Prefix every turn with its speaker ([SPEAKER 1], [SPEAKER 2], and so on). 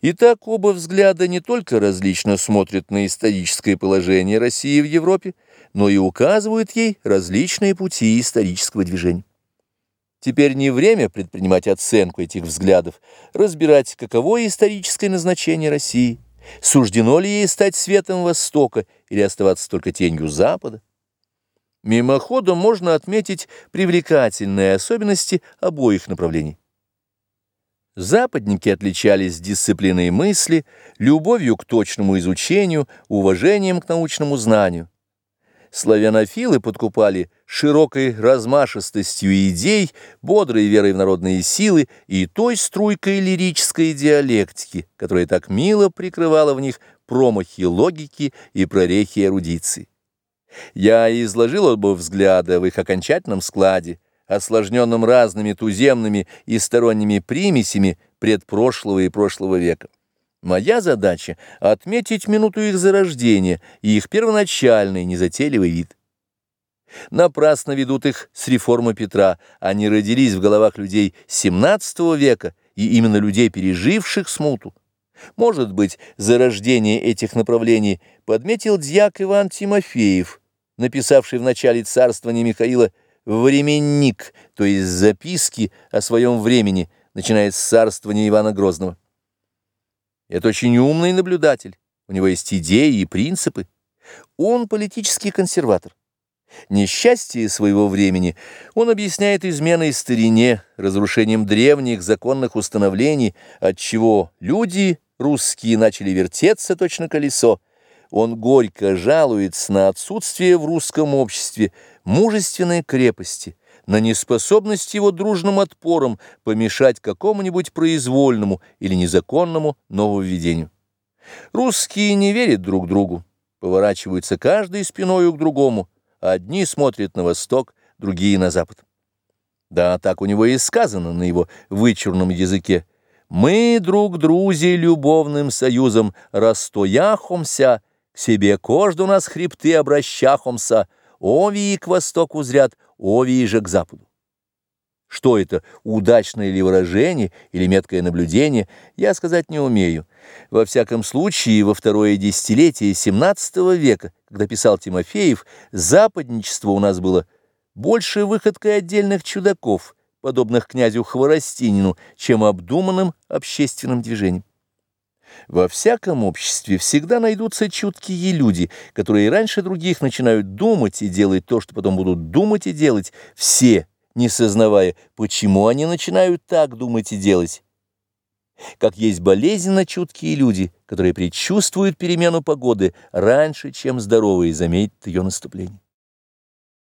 [SPEAKER 1] Итак, оба взгляда не только различно смотрят на историческое положение России в Европе, но и указывают ей различные пути исторического движения. Теперь не время предпринимать оценку этих взглядов, разбирать, каково историческое назначение России, суждено ли ей стать светом Востока или оставаться только тенью Запада. Мимоходом можно отметить привлекательные особенности обоих направлений. Западники отличались дисциплиной мысли, любовью к точному изучению, уважением к научному знанию. Славянофилы подкупали широкой размашистостью идей, бодрой верой в народные силы и той струйкой лирической диалектики, которая так мило прикрывала в них промахи логики и прорехи эрудиции. Я изложил оба взгляда в их окончательном складе, осложненным разными туземными и сторонними примесями предпрошлого и прошлого века. Моя задача — отметить минуту их зарождения и их первоначальный незатейливый вид. Напрасно ведут их с реформы Петра, они родились в головах людей XVII века и именно людей, переживших смуту. Может быть, зарождение этих направлений подметил дьяк Иван Тимофеев, написавший в начале царствования Михаила временник, то есть записки о своем времени, начиная с царствования Ивана Грозного. Это очень умный наблюдатель, у него есть идеи и принципы. Он политический консерватор. Несчастье своего времени он объясняет изменой старине, разрушением древних законных установлений, отчего люди русские начали вертеться точно колесо, он горько жалуется на отсутствие в русском обществе мужественной крепости, на неспособность его дружным отпором помешать какому-нибудь произвольному или незаконному нововведению. Русские не верят друг другу, поворачиваются каждый спиною к другому, одни смотрят на восток, другие на запад. Да, так у него и сказано на его вычурном языке. «Мы друг друзе любовным союзом растояхомся, себе кожду нас хребты обращахомся, овии к востоку зрят, овии же к западу. Что это, удачное ли выражение или меткое наблюдение, я сказать не умею. Во всяком случае, во второе десятилетие XVII века, когда писал Тимофеев, западничество у нас было больше выходкой отдельных чудаков, подобных князю Хворостинину, чем обдуманным общественным движением. Во всяком обществе всегда найдутся чуткие люди, которые раньше других начинают думать и делать то, что потом будут думать и делать, все, не сознавая, почему они начинают так думать и делать. Как есть болезненно чуткие люди, которые предчувствуют перемену погоды раньше, чем здоровые заметят ее наступление.